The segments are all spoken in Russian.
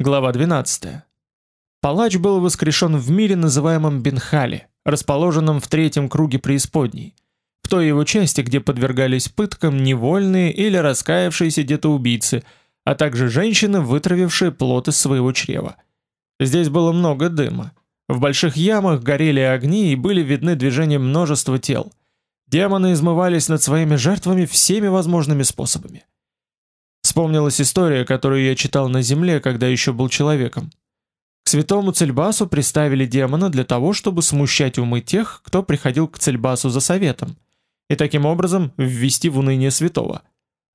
Глава 12. Палач был воскрешен в мире, называемом Бенхали, расположенном в третьем круге преисподней, в той его части, где подвергались пыткам невольные или раскаявшиеся где-то убийцы, а также женщины, вытравившие плод из своего чрева. Здесь было много дыма. В больших ямах горели огни и были видны движения множества тел. Демоны измывались над своими жертвами всеми возможными способами. Вспомнилась история, которую я читал на земле, когда еще был человеком. К святому Цельбасу приставили демона для того, чтобы смущать умы тех, кто приходил к Цельбасу за советом, и таким образом ввести в уныние святого.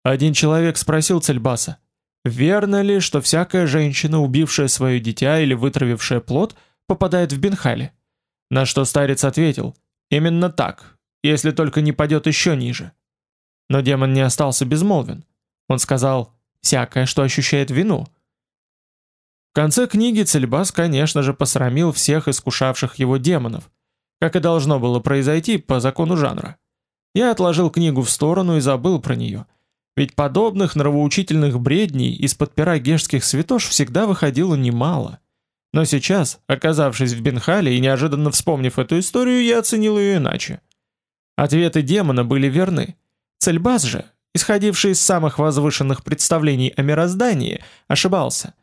Один человек спросил Цельбаса, верно ли, что всякая женщина, убившая свое дитя или вытравившая плод, попадает в Бенхали? На что старец ответил, именно так, если только не падет еще ниже. Но демон не остался безмолвен. Он сказал «всякое, что ощущает вину». В конце книги Цельбас, конечно же, посрамил всех искушавших его демонов, как и должно было произойти по закону жанра. Я отложил книгу в сторону и забыл про нее, ведь подобных нравоучительных бредней из-под пера гешских святош всегда выходило немало. Но сейчас, оказавшись в Бенхале и неожиданно вспомнив эту историю, я оценил ее иначе. Ответы демона были верны. Цельбас же, исходивший из самых возвышенных представлений о мироздании, ошибался.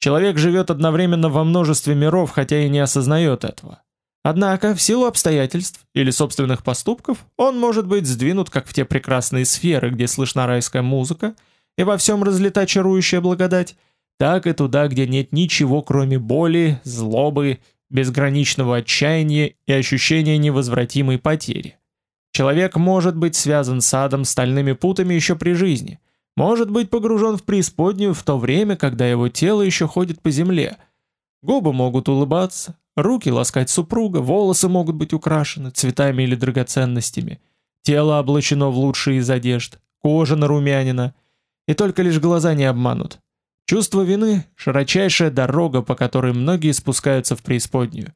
Человек живет одновременно во множестве миров, хотя и не осознает этого. Однако, в силу обстоятельств или собственных поступков, он может быть сдвинут как в те прекрасные сферы, где слышна райская музыка, и во всем разлита чарующая благодать, так и туда, где нет ничего, кроме боли, злобы, безграничного отчаяния и ощущения невозвратимой потери. Человек может быть связан с адом стальными путами еще при жизни, может быть погружен в преисподнюю в то время, когда его тело еще ходит по земле. Губы могут улыбаться, руки ласкать супруга, волосы могут быть украшены цветами или драгоценностями, тело облачено в лучшие из одежд, кожа нарумянина, и только лишь глаза не обманут. Чувство вины – широчайшая дорога, по которой многие спускаются в преисподнюю.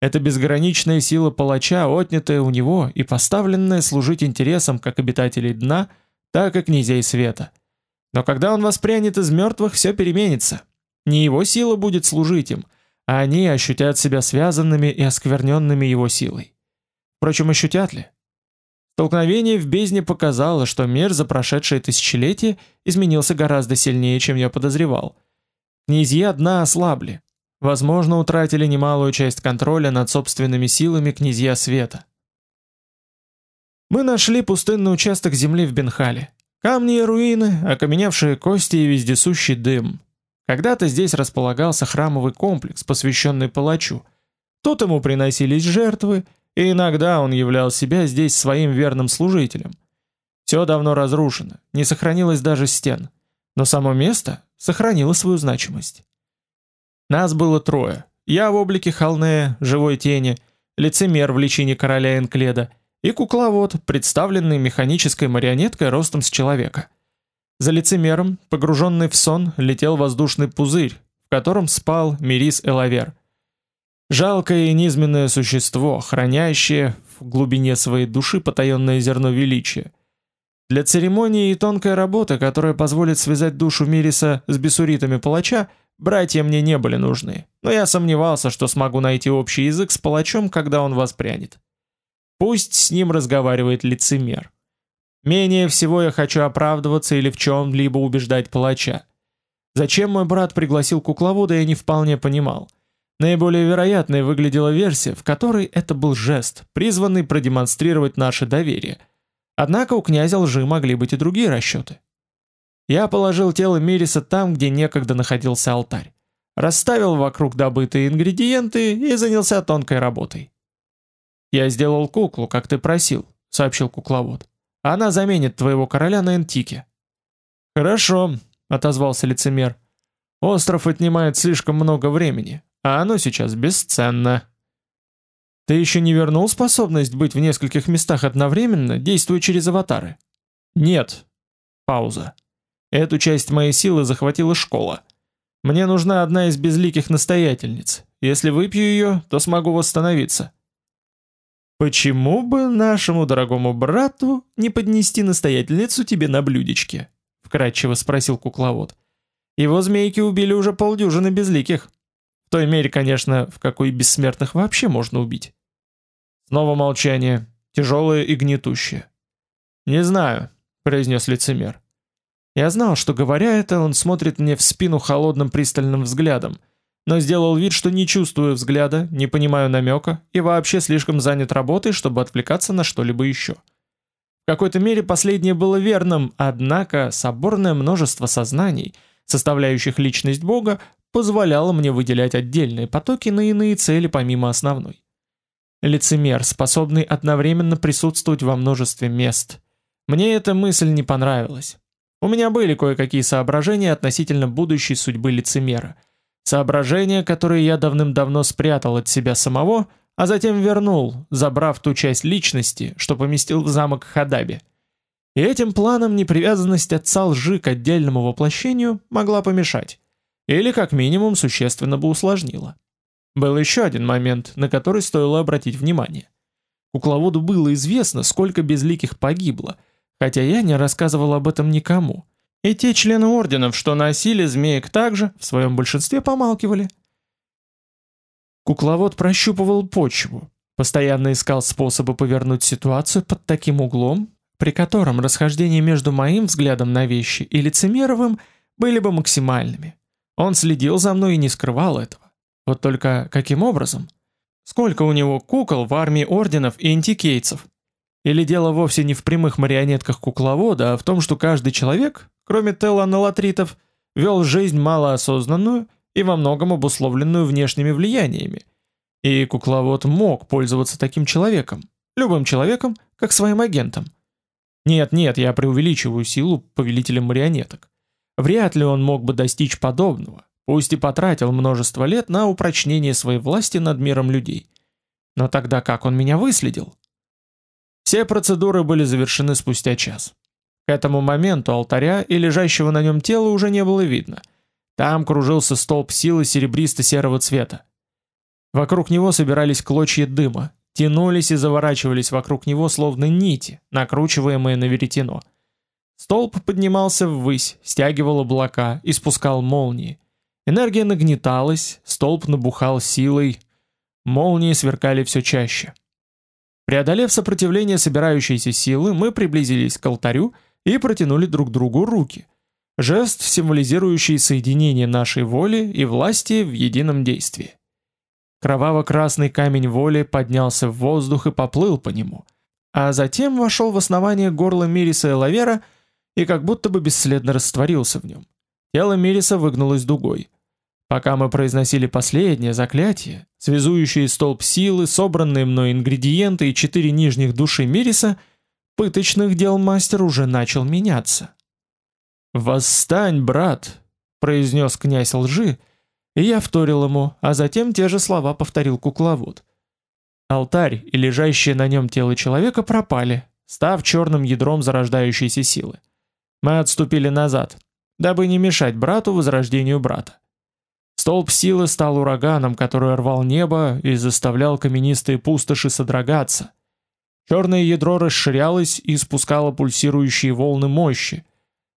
Это безграничная сила палача, отнятая у него и поставленная служить интересам как обитателей дна, так и князей света. Но когда он воспрянет из мертвых, все переменится. Не его сила будет служить им, а они ощутят себя связанными и оскверненными его силой. Впрочем, ощутят ли? Столкновение в бездне показало, что мир за прошедшие тысячелетия изменился гораздо сильнее, чем я подозревал. Князья дна ослабли, Возможно, утратили немалую часть контроля над собственными силами князья света. Мы нашли пустынный участок земли в Бенхале. Камни и руины, окаменевшие кости и вездесущий дым. Когда-то здесь располагался храмовый комплекс, посвященный палачу. Тут ему приносились жертвы, и иногда он являл себя здесь своим верным служителем. Все давно разрушено, не сохранилось даже стен, но само место сохранило свою значимость. Нас было трое. Я в облике Халнея, живой тени, лицемер в личине короля Энкледа и кукловод, представленный механической марионеткой ростом с человека. За лицемером, погруженный в сон, летел воздушный пузырь, в котором спал Мирис Элавер. Жалкое и низменное существо, хранящее в глубине своей души потаенное зерно величия. Для церемонии и тонкой работы, которая позволит связать душу Мириса с бесуритами палача, Братья мне не были нужны, но я сомневался, что смогу найти общий язык с палачом, когда он воспрянет. Пусть с ним разговаривает лицемер. Менее всего я хочу оправдываться или в чем-либо убеждать палача. Зачем мой брат пригласил кукловода, я не вполне понимал. Наиболее вероятной выглядела версия, в которой это был жест, призванный продемонстрировать наше доверие. Однако у князя лжи могли быть и другие расчеты. Я положил тело Мириса там, где некогда находился алтарь. Расставил вокруг добытые ингредиенты и занялся тонкой работой. «Я сделал куклу, как ты просил», — сообщил кукловод. «Она заменит твоего короля на Энтике». «Хорошо», — отозвался лицемер. «Остров отнимает слишком много времени, а оно сейчас бесценно». «Ты еще не вернул способность быть в нескольких местах одновременно, действуя через аватары?» «Нет». Пауза. Эту часть моей силы захватила школа. Мне нужна одна из безликих настоятельниц. Если выпью ее, то смогу восстановиться. Почему бы нашему дорогому брату не поднести настоятельницу тебе на блюдечке? вкратчиво спросил кукловод. Его змейки убили уже полдюжины безликих. В той мере, конечно, в какой бессмертных вообще можно убить. Снова молчание, тяжелое и гнетущее. «Не знаю», — произнес лицемер. Я знал, что говоря это, он смотрит мне в спину холодным пристальным взглядом, но сделал вид, что не чувствую взгляда, не понимаю намека и вообще слишком занят работой, чтобы отвлекаться на что-либо еще. В какой-то мере последнее было верным, однако соборное множество сознаний, составляющих личность Бога, позволяло мне выделять отдельные потоки на иные цели помимо основной. Лицемер, способный одновременно присутствовать во множестве мест. Мне эта мысль не понравилась. У меня были кое-какие соображения относительно будущей судьбы лицемера. Соображения, которые я давным-давно спрятал от себя самого, а затем вернул, забрав ту часть личности, что поместил в замок Хадаби. И этим планом непривязанность отца лжи к отдельному воплощению могла помешать. Или как минимум существенно бы усложнила. Был еще один момент, на который стоило обратить внимание. Кукловоду было известно, сколько безликих погибло – хотя я не рассказывал об этом никому. И те члены орденов, что носили змеек также, в своем большинстве помалкивали. Кукловод прощупывал почву, постоянно искал способы повернуть ситуацию под таким углом, при котором расхождения между моим взглядом на вещи и лицемеровым были бы максимальными. Он следил за мной и не скрывал этого. Вот только каким образом? Сколько у него кукол в армии орденов и антикейцев? Или дело вовсе не в прямых марионетках кукловода, а в том, что каждый человек, кроме теланолатритов, вел жизнь малоосознанную и во многом обусловленную внешними влияниями. И кукловод мог пользоваться таким человеком, любым человеком, как своим агентом. Нет, нет, я преувеличиваю силу повелителя марионеток. Вряд ли он мог бы достичь подобного, пусть и потратил множество лет на упрочнение своей власти над миром людей. Но тогда как он меня выследил? Все процедуры были завершены спустя час. К этому моменту алтаря и лежащего на нем тела уже не было видно. Там кружился столб силы серебристо-серого цвета. Вокруг него собирались клочья дыма, тянулись и заворачивались вокруг него словно нити, накручиваемые на веретено. Столб поднимался ввысь, стягивал облака, испускал молнии. Энергия нагнеталась, столб набухал силой, молнии сверкали все чаще. Преодолев сопротивление собирающейся силы, мы приблизились к алтарю и протянули друг другу руки. Жест, символизирующий соединение нашей воли и власти в едином действии. Кроваво-красный камень воли поднялся в воздух и поплыл по нему, а затем вошел в основание горла Мириса и Лавера и как будто бы бесследно растворился в нем. Тело Мириса выгнулось дугой. Пока мы произносили последнее заклятие, связующие столб силы, собранные мной ингредиенты и четыре нижних души Мириса, пыточных дел мастер уже начал меняться. «Восстань, брат!» — произнес князь лжи, и я вторил ему, а затем те же слова повторил кукловод. Алтарь и лежащее на нем тело человека пропали, став черным ядром зарождающейся силы. Мы отступили назад, дабы не мешать брату возрождению брата. Столб силы стал ураганом, который рвал небо и заставлял каменистые пустоши содрогаться. Черное ядро расширялось и испускало пульсирующие волны мощи.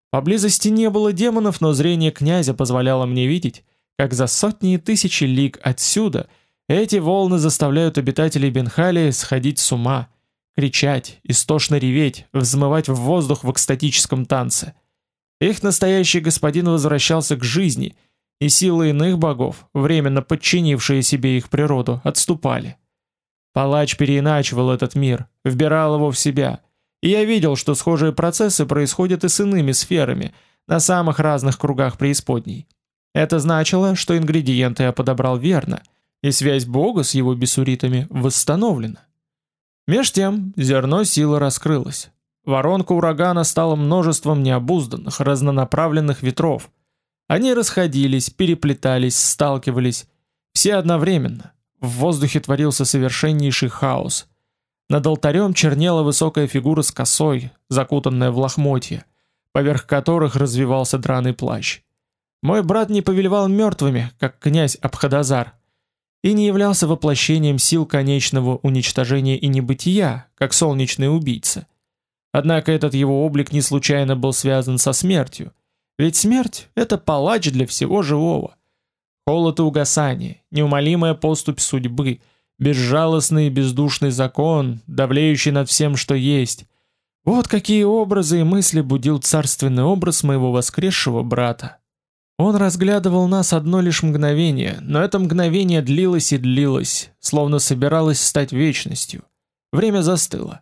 Поблизости не было демонов, но зрение князя позволяло мне видеть, как за сотни и тысячи лиг отсюда эти волны заставляют обитателей Бенхалии сходить с ума, кричать, истошно реветь, взмывать в воздух в экстатическом танце. Их настоящий господин возвращался к жизни — и силы иных богов, временно подчинившие себе их природу, отступали. Палач переиначивал этот мир, вбирал его в себя. И я видел, что схожие процессы происходят и с иными сферами, на самых разных кругах преисподней. Это значило, что ингредиенты я подобрал верно, и связь Бога с его бесуритами восстановлена. Меж тем, зерно силы раскрылось. Воронка урагана стала множеством необузданных, разнонаправленных ветров – они расходились, переплетались, сталкивались. Все одновременно. В воздухе творился совершеннейший хаос. Над алтарем чернела высокая фигура с косой, закутанная в лохмотья, поверх которых развивался драный плащ. Мой брат не повелевал мертвыми, как князь Абхадазар, и не являлся воплощением сил конечного уничтожения и небытия, как солнечный убийца. Однако этот его облик не случайно был связан со смертью, Ведь смерть — это палач для всего живого. Холод и угасание, неумолимая поступь судьбы, безжалостный и бездушный закон, давлеющий над всем, что есть. Вот какие образы и мысли будил царственный образ моего воскресшего брата. Он разглядывал нас одно лишь мгновение, но это мгновение длилось и длилось, словно собиралось стать вечностью. Время застыло.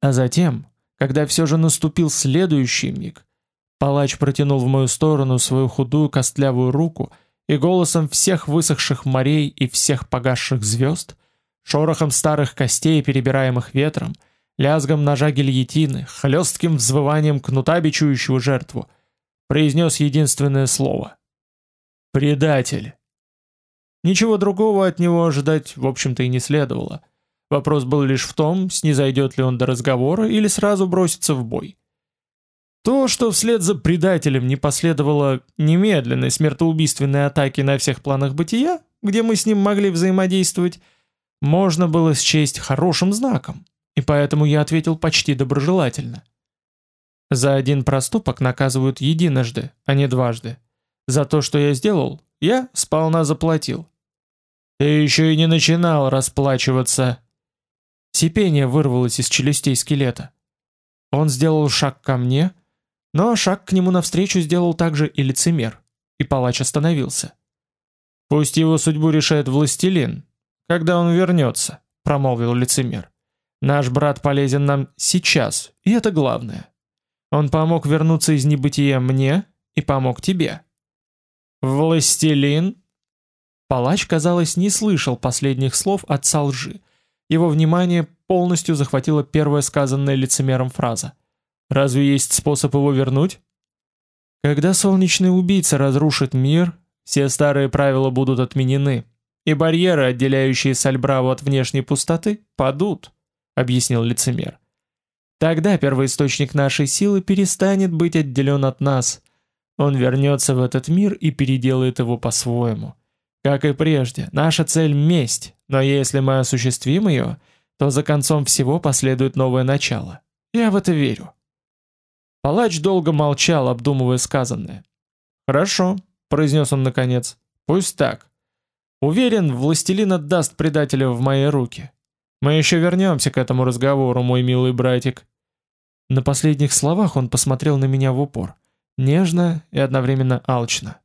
А затем, когда все же наступил следующий миг, палач протянул в мою сторону свою худую костлявую руку и голосом всех высохших морей и всех погасших звезд, шорохом старых костей, перебираемых ветром, лязгом ножа гильотины, хлестким взвыванием кнута, бичующего жертву, произнес единственное слово. «Предатель». Ничего другого от него ожидать, в общем-то, и не следовало. Вопрос был лишь в том, снизойдет ли он до разговора или сразу бросится в бой. То, что вслед за предателем не последовало немедленной смертоубийственной атаки на всех планах бытия, где мы с ним могли взаимодействовать, можно было счесть хорошим знаком, и поэтому я ответил почти доброжелательно. За один проступок наказывают единожды, а не дважды. За то, что я сделал, я сполна заплатил. Ты еще и не начинал расплачиваться. Сипение вырвалось из челюстей скелета. Он сделал шаг ко мне, но шаг к нему навстречу сделал также и лицемер, и палач остановился. «Пусть его судьбу решает властелин, когда он вернется», — промолвил лицемер. «Наш брат полезен нам сейчас, и это главное. Он помог вернуться из небытия мне и помог тебе». «Властелин?» Палач, казалось, не слышал последних слов отца лжи. Его внимание полностью захватила первая сказанная лицемером фраза. Разве есть способ его вернуть? Когда солнечный убийца разрушит мир, все старые правила будут отменены, и барьеры, отделяющие Сальбраву от внешней пустоты, падут, объяснил лицемер. Тогда первоисточник нашей силы перестанет быть отделен от нас. Он вернется в этот мир и переделает его по-своему. Как и прежде, наша цель — месть, но если мы осуществим ее, то за концом всего последует новое начало. Я в это верю. Палач долго молчал, обдумывая сказанное. «Хорошо», — произнес он наконец, — «пусть так. Уверен, властелин отдаст предателя в мои руки. Мы еще вернемся к этому разговору, мой милый братик». На последних словах он посмотрел на меня в упор, нежно и одновременно алчно.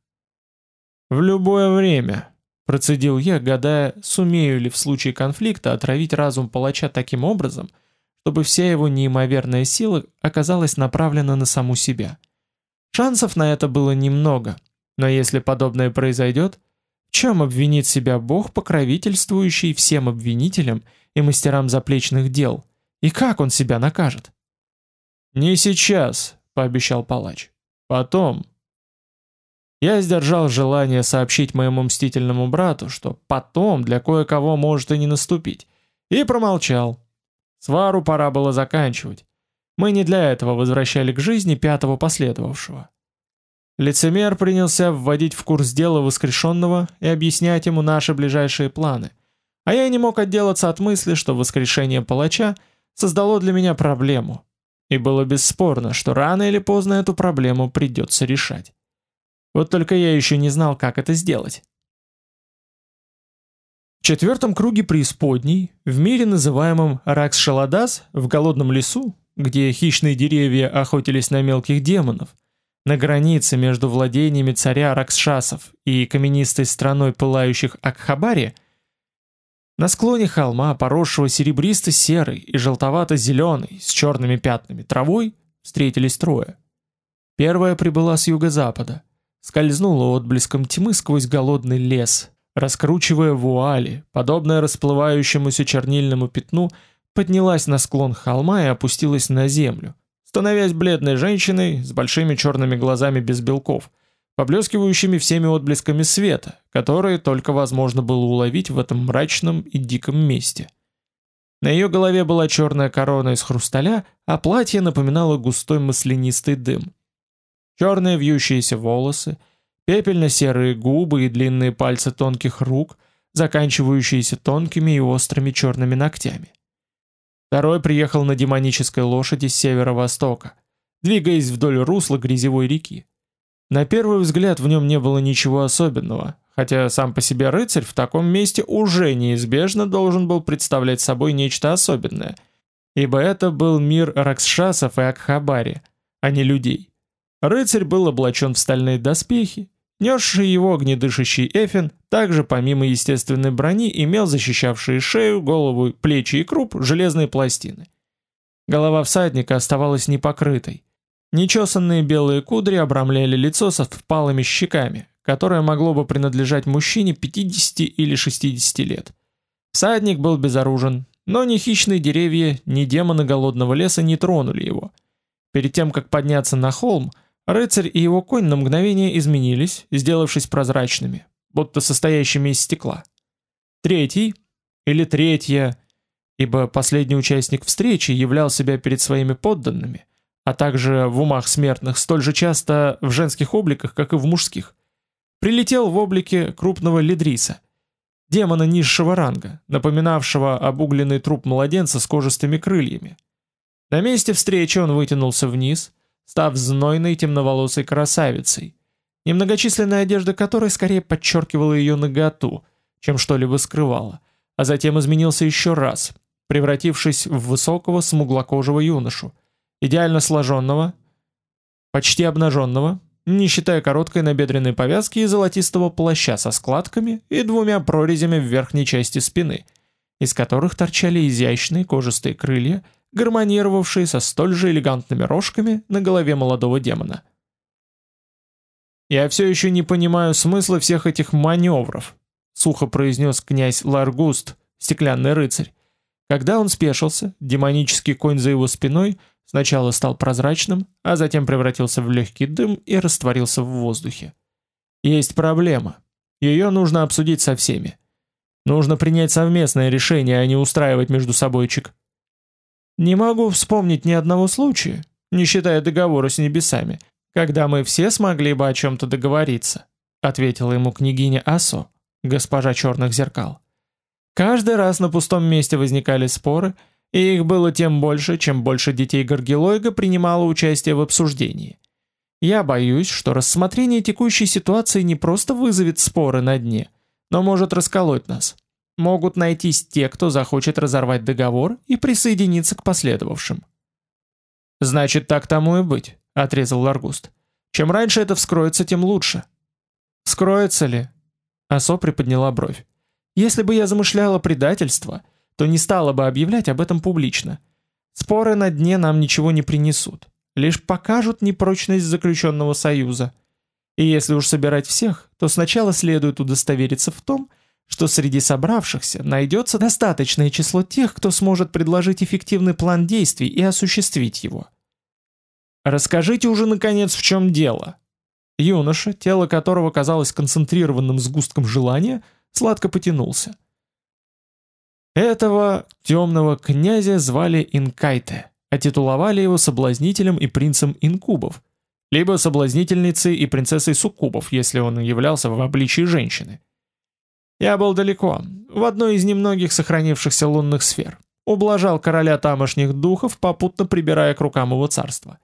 «В любое время», — процедил я, гадая, сумею ли в случае конфликта отравить разум палача таким образом, — чтобы вся его неимоверная сила оказалась направлена на саму себя. Шансов на это было немного, но если подобное произойдет, в чем обвинит себя Бог, покровительствующий всем обвинителям и мастерам заплечных дел, и как он себя накажет? «Не сейчас», — пообещал палач. «Потом». Я сдержал желание сообщить моему мстительному брату, что «потом» для кое-кого может и не наступить, и промолчал. Свару пора было заканчивать. Мы не для этого возвращали к жизни пятого последовавшего. Лицемер принялся вводить в курс дела воскрешенного и объяснять ему наши ближайшие планы. А я не мог отделаться от мысли, что воскрешение палача создало для меня проблему. И было бесспорно, что рано или поздно эту проблему придется решать. Вот только я еще не знал, как это сделать. Четвертом круге преисподней, в мире называемом Ракс-Шаладас, в голодном лесу, где хищные деревья охотились на мелких демонов, на границе между владениями царя Раксшасов и каменистой страной пылающих Акхабари, на склоне холма, поросшего серебристо-серой и желтовато-зеленой с черными пятнами травой, встретились трое. Первая прибыла с юго-запада, скользнула отблеском тьмы сквозь голодный лес, раскручивая вуали, подобная расплывающемуся чернильному пятну, поднялась на склон холма и опустилась на землю, становясь бледной женщиной с большими черными глазами без белков, поблескивающими всеми отблесками света, которые только возможно было уловить в этом мрачном и диком месте. На ее голове была черная корона из хрусталя, а платье напоминало густой маслянистый дым. Черные вьющиеся волосы — пепельно-серые губы и длинные пальцы тонких рук, заканчивающиеся тонкими и острыми черными ногтями. Второй приехал на демонической лошади с северо-востока, двигаясь вдоль русла грязевой реки. На первый взгляд в нем не было ничего особенного, хотя сам по себе рыцарь в таком месте уже неизбежно должен был представлять собой нечто особенное, ибо это был мир Раксшасов и Акхабари, а не людей. Рыцарь был облачен в стальные доспехи, несший его огнедышащий Эфин также помимо естественной брони имел защищавшие шею, голову, плечи и круп железные пластины. Голова всадника оставалась непокрытой. Нечесанные белые кудри обрамляли лицо со впалыми щеками, которое могло бы принадлежать мужчине 50 или 60 лет. Всадник был безоружен, но ни хищные деревья, ни демоны голодного леса не тронули его. Перед тем, как подняться на холм, рыцарь и его конь на мгновение изменились, сделавшись прозрачными, будто состоящими из стекла. Третий, или третья, ибо последний участник встречи являл себя перед своими подданными, а также в умах смертных столь же часто в женских обликах, как и в мужских. Прилетел в облике крупного ледриса, демона низшего ранга, напоминавшего обугленный труп младенца с кожистыми крыльями. На месте встречи он вытянулся вниз, став знойной темноволосой красавицей, немногочисленная одежда которой скорее подчеркивала ее наготу, чем что-либо скрывала, а затем изменился еще раз, превратившись в высокого смуглокожего юношу, идеально сложенного, почти обнаженного, не считая короткой набедренной повязки и золотистого плаща со складками и двумя прорезями в верхней части спины, из которых торчали изящные кожистые крылья, гармонировавшие со столь же элегантными рожками на голове молодого демона. «Я все еще не понимаю смысла всех этих маневров», сухо произнес князь Ларгуст, стеклянный рыцарь. Когда он спешился, демонический конь за его спиной сначала стал прозрачным, а затем превратился в легкий дым и растворился в воздухе. Есть проблема. Ее нужно обсудить со всеми. Нужно принять совместное решение, а не устраивать между собойчик. Не могу вспомнить ни одного случая, не считая договора с небесами, когда мы все смогли бы о чем-то договориться, ответила ему княгиня Асо, госпожа черных зеркал. Каждый раз на пустом месте возникали споры, и их было тем больше, чем больше детей Горгилойга принимало участие в обсуждении. Я боюсь, что рассмотрение текущей ситуации не просто вызовет споры на дне, но может расколоть нас. Могут найтись те, кто захочет разорвать договор и присоединиться к последовавшим. «Значит, так тому и быть», — отрезал Ларгуст. «Чем раньше это вскроется, тем лучше». «Вскроется ли?» Асо приподняла бровь. Если бы я замышляла предательство, то не стала бы объявлять об этом публично. Споры на дне нам ничего не принесут, лишь покажут непрочность заключенного союза. И если уж собирать всех, то сначала следует удостовериться в том, что среди собравшихся найдется достаточное число тех, кто сможет предложить эффективный план действий и осуществить его. Расскажите уже наконец, в чем дело. Юноша, тело которого казалось концентрированным сгустком желания, — сладко потянулся. Этого темного князя звали Инкайте, а титуловали его соблазнителем и принцем инкубов, либо соблазнительницей и принцессой суккубов, если он являлся в обличии женщины. Я был далеко, в одной из немногих сохранившихся лунных сфер. Ублажал короля тамошних духов, попутно прибирая к рукам его царства.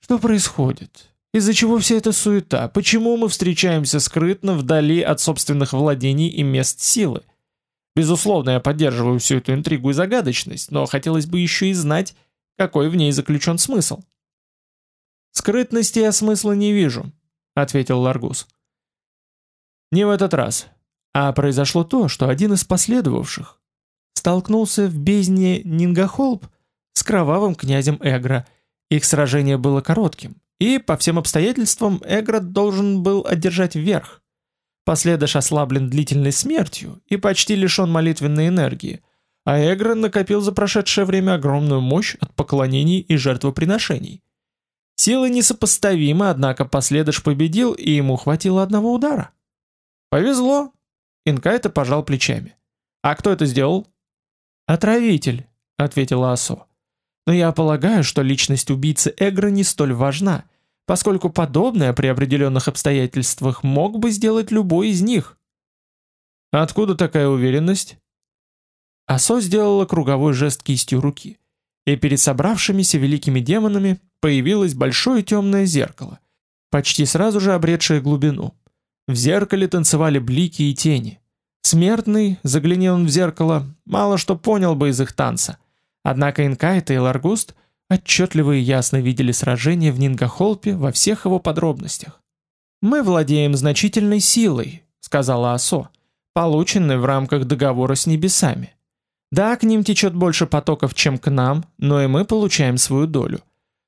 Что происходит? Из-за чего вся эта суета? Почему мы встречаемся скрытно вдали от собственных владений и мест силы? Безусловно, я поддерживаю всю эту интригу и загадочность, но хотелось бы еще и знать, какой в ней заключен смысл. «Скрытности я смысла не вижу», — ответил Ларгус. «Не в этот раз. А произошло то, что один из последовавших столкнулся в бездне Нингахолб с кровавым князем Эгра. Их сражение было коротким, и, по всем обстоятельствам, Эград должен был одержать верх. Последыш ослаблен длительной смертью и почти лишен молитвенной энергии, а Эград накопил за прошедшее время огромную мощь от поклонений и жертвоприношений. Силы несопоставимы, однако Последыш победил, и ему хватило одного удара. Повезло. Инкайта пожал плечами. А кто это сделал? Отравитель, ответила Асо. Но я полагаю, что личность убийцы Эгра не столь важна, поскольку подобное при определенных обстоятельствах мог бы сделать любой из них. Откуда такая уверенность? Асо сделала круговой жест кистью руки, и перед собравшимися великими демонами появилось большое темное зеркало, почти сразу же обретшее глубину. В зеркале танцевали блики и тени. Смертный, загляни он в зеркало, мало что понял бы из их танца. Однако Инкайта и Ларгуст отчетливо и ясно видели сражение в Нингахолпе во всех его подробностях. «Мы владеем значительной силой», — сказала Асо, полученной в рамках договора с небесами. Да, к ним течет больше потоков, чем к нам, но и мы получаем свою долю.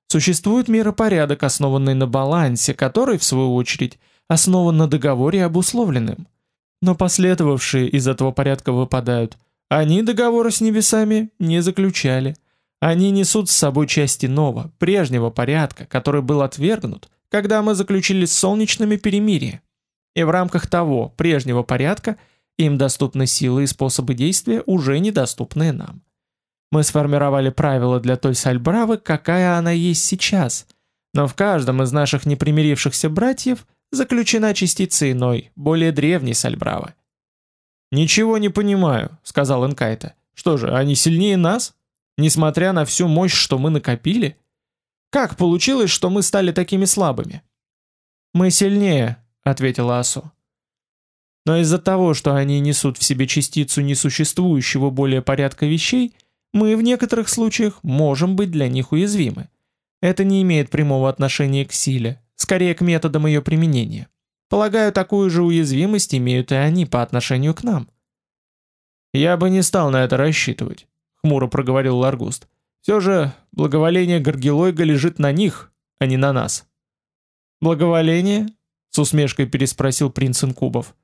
Существует миропорядок, основанный на балансе, который, в свою очередь, основан на договоре обусловленным. Но последовавшие из этого порядка выпадают. Они договора с небесами не заключали. Они несут с собой части нового, прежнего порядка, который был отвергнут, когда мы заключили с солнечными перемирие. И в рамках того прежнего порядка им доступны силы и способы действия, уже недоступные нам. Мы сформировали правила для той Сальбравы, какая она есть сейчас, но в каждом из наших непримирившихся братьев заключена частица иной, более древней Сальбравы. «Ничего не понимаю», — сказал Инкайта. «Что же, они сильнее нас? Несмотря на всю мощь, что мы накопили? Как получилось, что мы стали такими слабыми?» «Мы сильнее», — ответила Асу. «Но из-за того, что они несут в себе частицу несуществующего более порядка вещей, мы в некоторых случаях можем быть для них уязвимы. Это не имеет прямого отношения к силе, скорее к методам ее применения. Полагаю, такую же уязвимость имеют и они по отношению к нам. Я бы не стал на это рассчитывать, хмуро проговорил Ларгуст. Все же благоволение Гаргилойга лежит на них, а не на нас. Благоволение? С усмешкой переспросил принц Инкубов.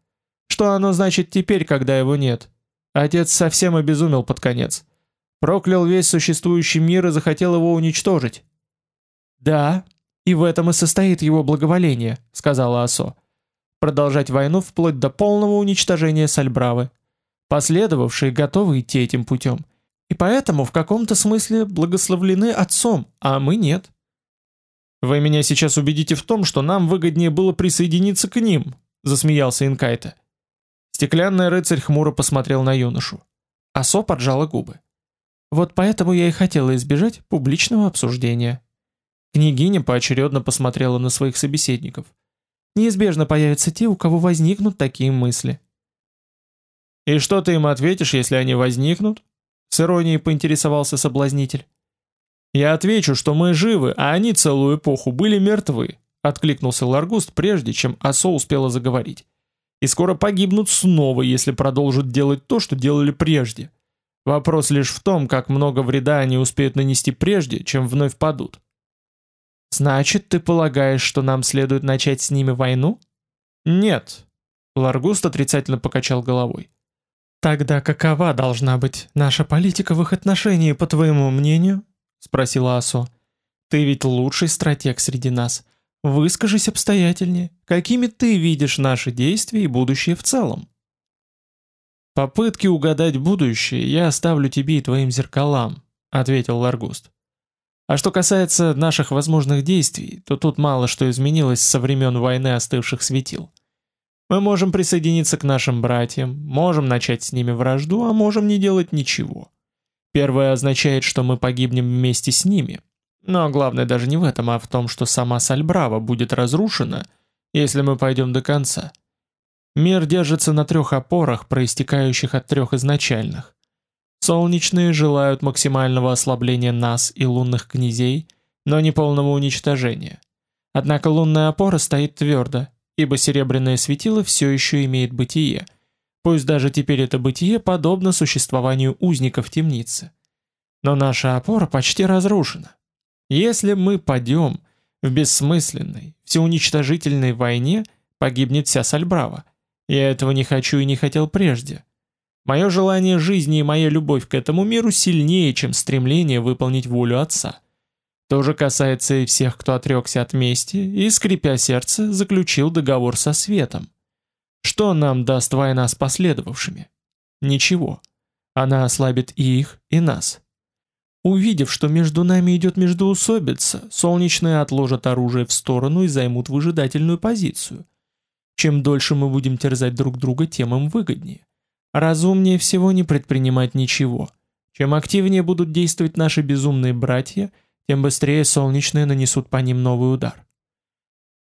Что оно значит теперь, когда его нет? Отец совсем обезумел под конец. Проклял весь существующий мир и захотел его уничтожить. Да, и в этом и состоит его благоволение, сказала Асо. Продолжать войну вплоть до полного уничтожения Сальбравы. Последовавшие готовы идти этим путем. И поэтому в каком-то смысле благословлены отцом, а мы нет. Вы меня сейчас убедите в том, что нам выгоднее было присоединиться к ним, засмеялся Инкайта. Стеклянный рыцарь хмуро посмотрел на юношу. Асо поджала губы. Вот поэтому я и хотела избежать публичного обсуждения. Княгиня поочередно посмотрела на своих собеседников. Неизбежно появятся те, у кого возникнут такие мысли. «И что ты им ответишь, если они возникнут?» С иронией поинтересовался соблазнитель. «Я отвечу, что мы живы, а они целую эпоху были мертвы», откликнулся Ларгуст, прежде чем Асо успела заговорить. «И скоро погибнут снова, если продолжат делать то, что делали прежде. Вопрос лишь в том, как много вреда они успеют нанести прежде, чем вновь падут». Значит, ты полагаешь, что нам следует начать с ними войну? Нет. Ларгуст отрицательно покачал головой. Тогда какова должна быть наша политика в их отношении, по твоему мнению? спросила Асо. Ты ведь лучший стратег среди нас. Выскажись обстоятельнее. Какими ты видишь наши действия и будущее в целом? Попытки угадать будущее я оставлю тебе и твоим зеркалам, ответил Ларгуст. А что касается наших возможных действий, то тут мало что изменилось со времен войны остывших светил. Мы можем присоединиться к нашим братьям, можем начать с ними вражду, а можем не делать ничего. Первое означает, что мы погибнем вместе с ними. Но главное даже не в этом, а в том, что сама Сальбрава будет разрушена, если мы пойдем до конца. Мир держится на трех опорах, проистекающих от трех изначальных. Солнечные желают максимального ослабления нас и лунных князей, но не полного уничтожения. Однако лунная опора стоит твердо, ибо серебряное светило все еще имеет бытие, пусть даже теперь это бытие подобно существованию узников темницы. Но наша опора почти разрушена. Если мы падем в бессмысленной, всеуничтожительной войне, погибнет вся Сальбрава. Я этого не хочу и не хотел прежде. Мое желание жизни и моя любовь к этому миру сильнее, чем стремление выполнить волю отца. То же касается и всех, кто отрекся от мести и, скрипя сердце, заключил договор со светом. Что нам даст война с последовавшими? Ничего. Она ослабит и их, и нас. Увидев, что между нами идет междоусобица, солнечные отложат оружие в сторону и займут выжидательную позицию. Чем дольше мы будем терзать друг друга, тем им выгоднее. Разумнее всего не предпринимать ничего. Чем активнее будут действовать наши безумные братья, тем быстрее солнечные нанесут по ним новый удар.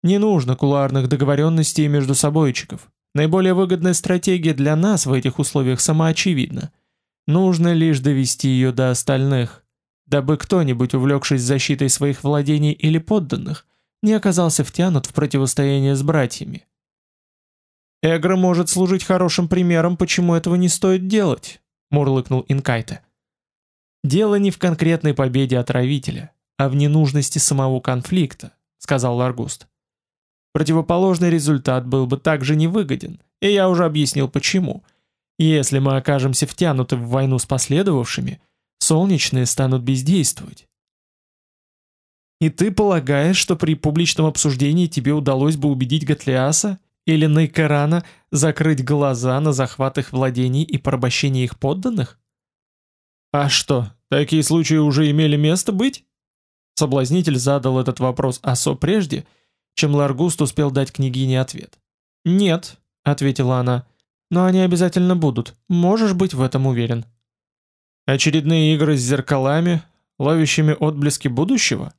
Не нужно кулуарных договоренностей между собойчиков. Наиболее выгодная стратегия для нас в этих условиях самоочевидна. Нужно лишь довести ее до остальных, дабы кто-нибудь, увлекшись защитой своих владений или подданных, не оказался втянут в противостояние с братьями. Эгра может служить хорошим примером, почему этого не стоит делать, мурлыкнул Инкайте. Дело не в конкретной победе отравителя, а в ненужности самого конфликта, сказал Ларгуст. Противоположный результат был бы также невыгоден, и я уже объяснил почему. Если мы окажемся втянуты в войну с последовавшими, солнечные станут бездействовать. И ты полагаешь, что при публичном обсуждении тебе удалось бы убедить Гатлиаса или Найкарана закрыть глаза на захват их владений и порабощение их подданных? А что, такие случаи уже имели место быть? Соблазнитель задал этот вопрос Асо прежде, чем Ларгуст успел дать княгине ответ. «Нет», — ответила она, — «но они обязательно будут, можешь быть в этом уверен». «Очередные игры с зеркалами, ловящими отблески будущего?»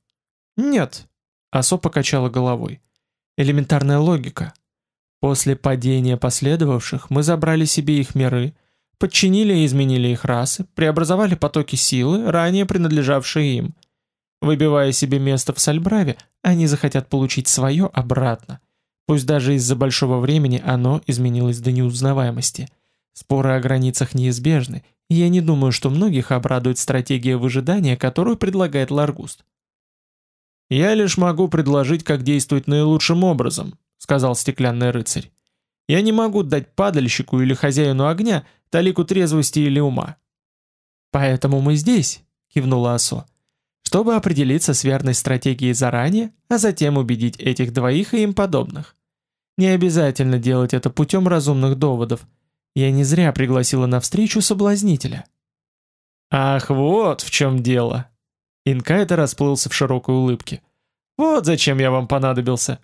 «Нет», — Асо покачала головой. «Элементарная логика. После падения последовавших мы забрали себе их миры, подчинили и изменили их расы, преобразовали потоки силы, ранее принадлежавшие им. Выбивая себе место в Сальбраве, они захотят получить свое обратно. Пусть даже из-за большого времени оно изменилось до неузнаваемости. Споры о границах неизбежны, и я не думаю, что многих обрадует стратегия выжидания, которую предлагает Ларгуст. «Я лишь могу предложить, как действовать наилучшим образом», сказал стеклянный рыцарь. «Я не могу дать падальщику или хозяину огня талику трезвости или ума». «Поэтому мы здесь», кивнула Асо чтобы определиться с верной стратегией заранее, а затем убедить этих двоих и им подобных. Не обязательно делать это путем разумных доводов. Я не зря пригласила на встречу соблазнителя. Ах, вот в чем дело. Инкайта расплылся в широкой улыбке. Вот зачем я вам понадобился.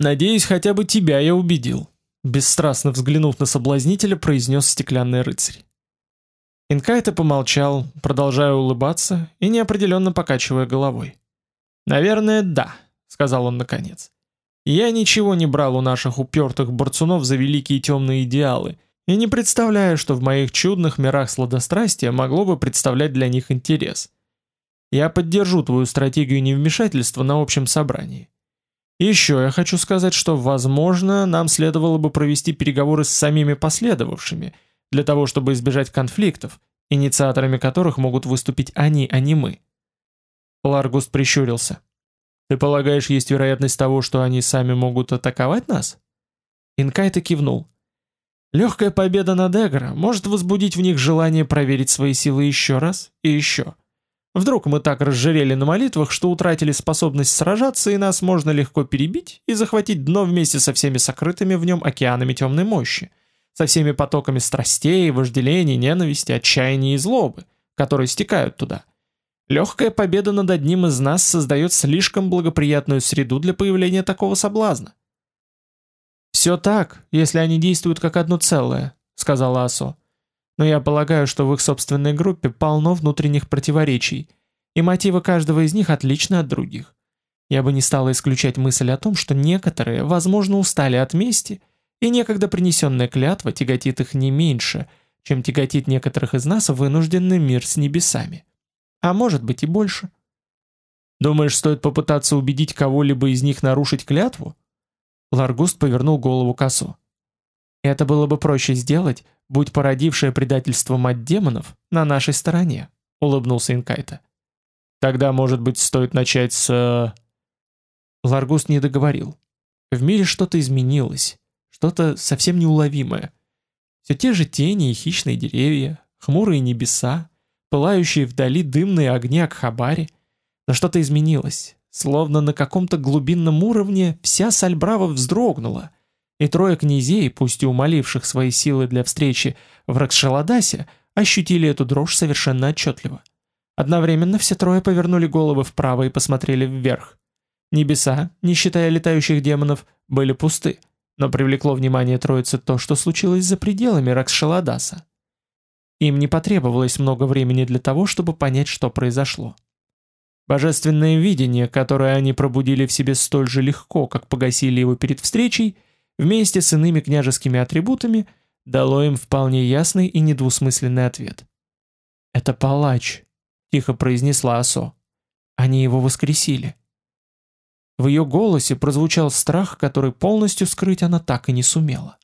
Надеюсь, хотя бы тебя я убедил. Бесстрастно взглянув на соблазнителя, произнес стеклянный рыцарь. Инкайта помолчал, продолжая улыбаться и неопределенно покачивая головой. «Наверное, да», — сказал он наконец. «Я ничего не брал у наших упертых борцунов за великие темные идеалы и не представляю, что в моих чудных мирах сладострастия могло бы представлять для них интерес. Я поддержу твою стратегию невмешательства на общем собрании. Еще я хочу сказать, что, возможно, нам следовало бы провести переговоры с самими последовавшими — для того, чтобы избежать конфликтов, инициаторами которых могут выступить они, а не мы. Ларгуст прищурился. «Ты полагаешь, есть вероятность того, что они сами могут атаковать нас?» Инкайта кивнул. «Легкая победа над Эгора может возбудить в них желание проверить свои силы еще раз и еще. Вдруг мы так разжирели на молитвах, что утратили способность сражаться, и нас можно легко перебить и захватить дно вместе со всеми сокрытыми в нем океанами темной мощи со всеми потоками страстей, вожделений, ненависти, отчаяния и злобы, которые стекают туда. Легкая победа над одним из нас создает слишком благоприятную среду для появления такого соблазна. «Все так, если они действуют как одно целое», — сказала Асо. «Но я полагаю, что в их собственной группе полно внутренних противоречий, и мотивы каждого из них отличны от других. Я бы не стала исключать мысль о том, что некоторые, возможно, устали от мести и некогда принесенная клятва тяготит их не меньше, чем тяготит некоторых из нас вынужденный мир с небесами. А может быть и больше. Думаешь, стоит попытаться убедить кого-либо из них нарушить клятву? Ларгуст повернул голову к. Это было бы проще сделать, будь породившее предательство мать демонов на нашей стороне, улыбнулся Инкайта. Тогда, может быть, стоит начать с... Ларгуст не договорил. В мире что-то изменилось, что-то совсем неуловимое. Все те же тени и хищные деревья, хмурые небеса, пылающие вдали дымные огни Акхабари. Но что-то изменилось, словно на каком-то глубинном уровне вся Сальбрава вздрогнула, и трое князей, пусть и умоливших свои силы для встречи в Ракшаладасе, ощутили эту дрожь совершенно отчетливо. Одновременно все трое повернули головы вправо и посмотрели вверх. Небеса, не считая летающих демонов, были пусты но привлекло внимание троицы то, что случилось за пределами Ракшаладаса. Им не потребовалось много времени для того, чтобы понять, что произошло. Божественное видение, которое они пробудили в себе столь же легко, как погасили его перед встречей, вместе с иными княжескими атрибутами, дало им вполне ясный и недвусмысленный ответ. «Это палач», — тихо произнесла Асо. «Они его воскресили». В ее голосе прозвучал страх, который полностью скрыть она так и не сумела.